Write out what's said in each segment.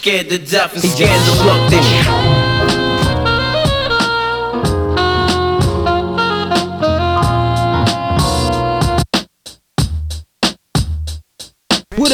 Scared to death and scared to look. They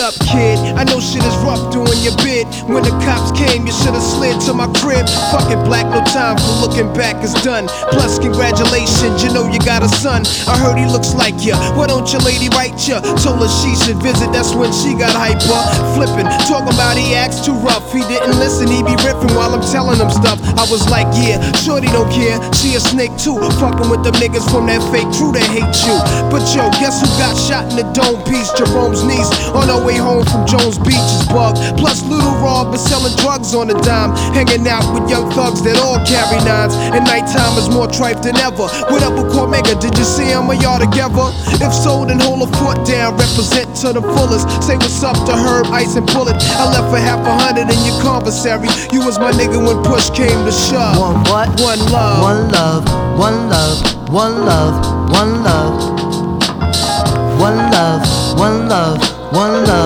up, kid? I know shit is rough doing your bid. When the cops came, you should've slid to my crib. Fuck it, black, no time for looking back, it's done. Plus, congratulations, you know you got a son. I heard he looks like ya. Why don't your lady write ya? Told her she should visit, that's when she got hyper. Flipping, talking about he acts too rough. He didn't listen, he be riffing while I'm telling him stuff. I was like, yeah, shorty don't care. She a snake too. Fucking with them niggas from that fake crew that hate you. But yo, guess who got shot in the dome piece? Jerome's niece. On her way home from Jones Beach is bug. Plus, Little Rob is selling drugs on the dime. Hanging out with young thugs that all carry nines. And nighttime is more tripe than ever. What up with Cormega? Did you see him? Are y'all together? If so, then hold a foot down. Represent to the fullest. Say what's up to Herb, Ice, and Bullet. I left for half a hundred in your commissary. You was my nigga when push came to shove. One what? One love. One love, one love, one love, one love. One love, one love, one love,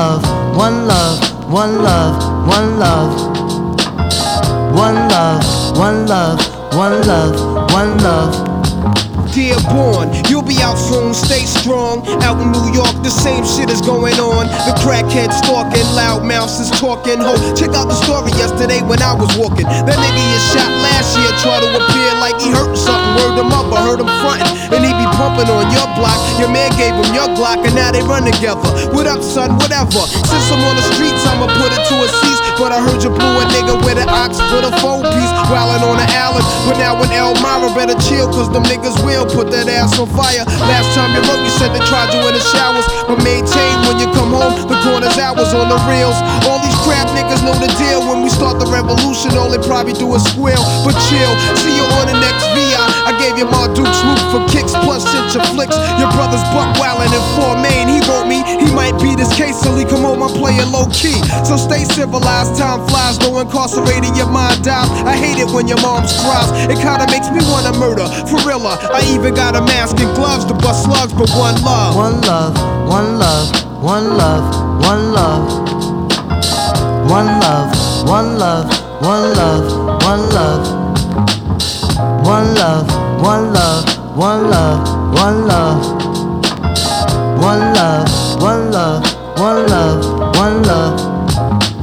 love, one love, one love, one love. One love, one love, one love, one love. Dear born, you'll be out soon, stay strong. Out in New York, the same shit is going on. The crackhead stalking, loud is talking. Ho, check out the story yesterday when I was walking. That nigga you shot last year tried to appear like he hurt something. Word him up, I heard him frontin'. And he be pumping on your block. Your man gave him your Glock, and now they run together. What up, son? Whatever. Since I'm on the streets, I'ma put it to a cease. But I heard you blew a nigga with an ox with a four piece. Wildin' on the island. But now with Elmira, better chill, cause them niggas will put that ass on fire. Last time you wrote, you said they tried you in the showers. But maintain when you come home, the corner's hours on the reels. All these crap niggas know the deal. When we start the revolution, all they probably do is squeal. But chill, see you on the next VI. I gave you my Duke's loot for kicks, plus sent your flicks. Your brother's buck wildin' in four main. He wrote me, he might be this case till he come home. I'm playing low key. So stay civilized, time flies, no incarcerated, your mind dies. I hate it when your mom's cries. It kinda makes me wanna murder. For real, uh, I even got a mask and gloves to bust slugs, but one love. One love, one love, one love, one love. One love, one love, one love, one love. One love, one love, one love, one love. One love, one love, one love, one love.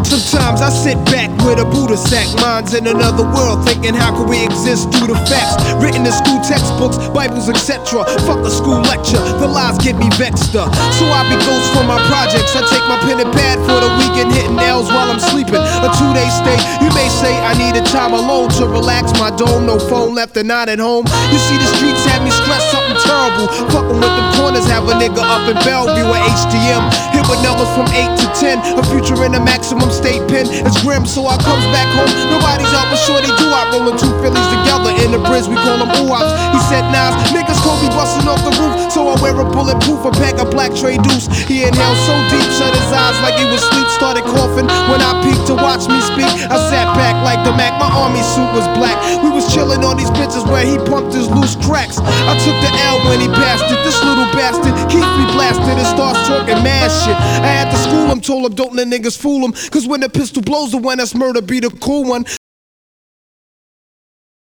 Sometimes I sit back with a Buddha sack, minds in another world, thinking how can we exist through the facts written in school textbooks, Bibles, etc. Fuck a school lecture, the lies get me vexed up. So I be ghost for my projects. I take my pen and pad for the weekend, hitting nails while I'm sleeping. A two day stay, you may say I needed time alone to relax my dome. No phone left and not at home. You see, the streets have terrible. Fucking with the corners, have a nigga up in Bellevue at HDM. Hit with numbers from 8 to 10. A future in a maximum state pen. It's grim, so I comes back home. Nobody's out but sure they do. I rollin' two Phillies together in the bridge. We call them ooh-ops. He said, Nas, niggas me bustin' off the roof. So I wear a bulletproof, a pack of black tray deuce. He inhaled so deep, shut his eyes like he was. Started coughing when I peeked to watch me speak. I sat back like the Mac. My army suit was black. We was chillin' on these bitches where he pumped his loose cracks. I took the L when he passed it. This little bastard keeps me blasted and starts talking mad shit. I had to school him, told him don't let niggas fool him. Cause when the pistol blows, the one that's murder be the cool one.